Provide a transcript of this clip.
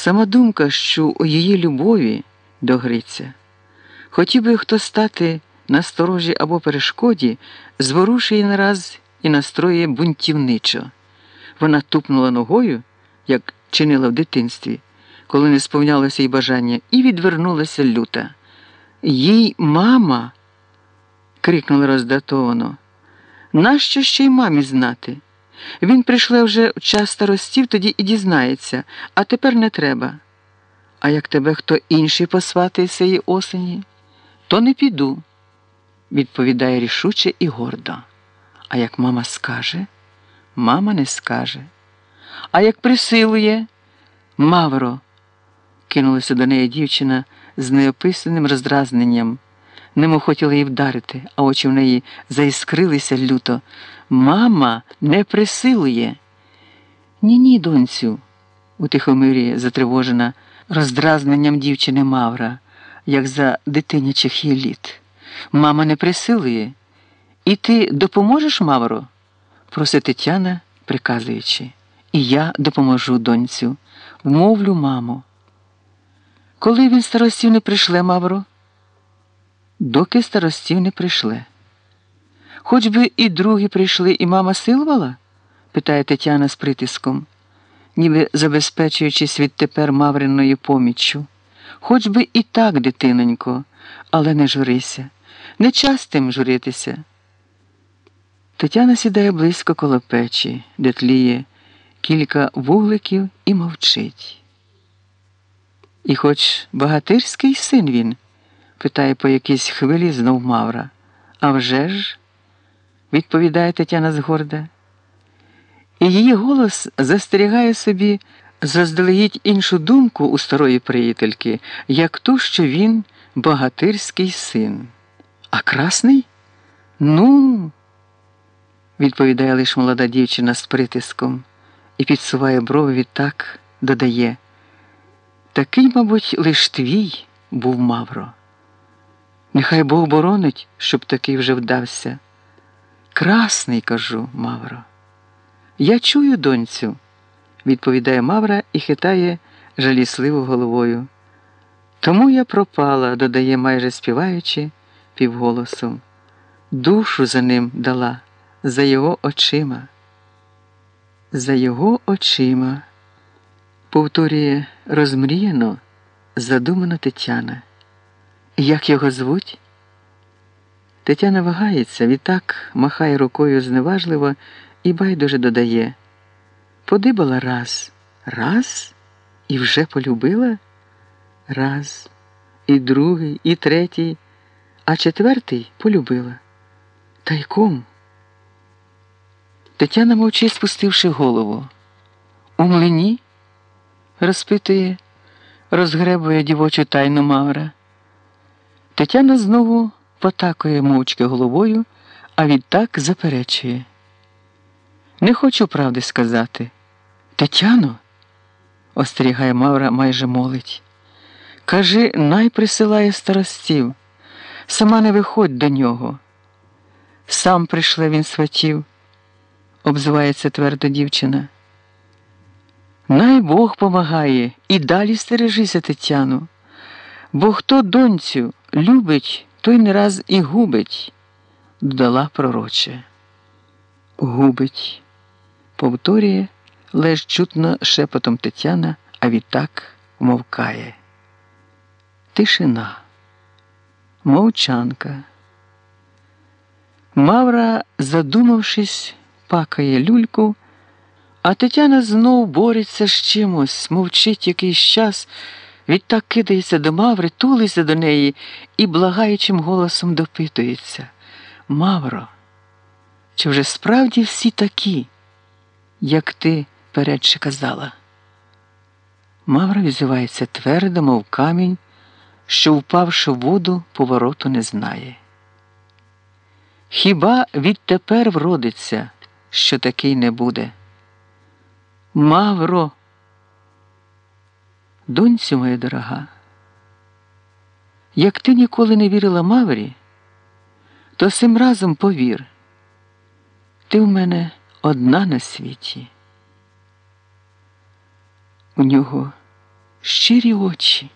Сама думка, що у її любові до Гриця хотів би хто стати на сторожі або перешкоді, зворушує нараз і настроює бунтівничо. Вона тупнула ногою, як чинила в дитинстві, коли не сповнялося їй бажання, і відвернулася люта. Їй мама. крикнула роздатовано. Нащо ще й мамі знати? Він прийшле вже час старостів, тоді і дізнається, а тепер не треба. А як тебе хто інший посватає цієї осені, то не піду, відповідає рішуче і гордо. А як мама скаже, мама не скаже. А як присилує, Мавро, кинулася до неї дівчина з неописаним роздразненням. Нему хотіла її вдарити, а очі в неї заіскрилися люто. Мама не присилує. Ні, ні, донцю, утихомирює затривожена роздразненням дівчини Мавра, як за дитинячих її літ. Мама не присилує. І ти допоможеш, Мавро? просить Тетяна, приказуючи. І я допоможу донцю, вмовлю маму. Коли він старостів не прийшле, Мавро? Доки старостів не прийшле. Хоч би і другі прийшли, і мама силувала? питає Тетяна з притиском, ніби забезпечуючись відтепер Мавриною поміччю. Хоч би і так, дитинонько, але не журися, не час тим журитися. Тетяна сідає близько коло печі, де тліє кілька вугликів і мовчить. І хоч багатирський син він, питає по якійсь хвилі знов Мавра. «А вже ж?» – відповідає Тетяна згорда. І її голос застерігає собі заздалегідь іншу думку у старої приятельки, як ту, що він богатирський син. А красний? Ну, відповідає лише молода дівчина з притиском і підсуває брови відтак, додає. Такий, мабуть, лиш твій був Мавро. Нехай Бог боронить, щоб такий вже вдався. Красний, кажу, Мавро. Я чую, донцю, відповідає Мавра і хитає жалісливо головою. Тому я пропала, додає майже співаючи півголосом. Душу за ним дала, за його очима. За його очима, повторює розмріяно, задумано Тетяна. Як його звуть? Тетяна вагається, відтак махає рукою зневажливо і байдуже додає. Подибала раз, раз і вже полюбила? Раз, і другий, і третій, а четвертий полюбила. Та й кому? Тетяна мовчить, спустивши голову. У млині? розпитує, розгребує дівочу тайну Мавра. Тетяна знову потакує мовчки головою, а відтак заперечує. Не хочу правди сказати. Тетяно, остерігає Мавра, майже молить. Кажи, най присилає старостів, сама не виходь до нього. Сам прийшле він сватів, обзивається твердо дівчина. Най Бог помагає і далі стережися, Тетяну, бо хто донцю любить, той не раз і губить, додала пророче. Губить, повторює, ледь чутно шепотом Тетяна, а відтак мовкає. Тишина, мовчанка. Мавра, задумавшись, пакає люльку, а Тетяна знов бореться з чимось, мовчить якийсь час, відтак кидається до Маври, тулиться до неї і благаючим голосом допитується. Мавро, чи вже справді всі такі, як ти передше казала? Мавра відзивається твердо, мов камінь, що, впавши в воду, повороту не знає. Хіба відтепер вродиться, що такий не буде? Мавро, донцю моя дорога, як ти ніколи не вірила Маврі, то сим разом повір, ти в мене одна на світі. У нього щирі очі.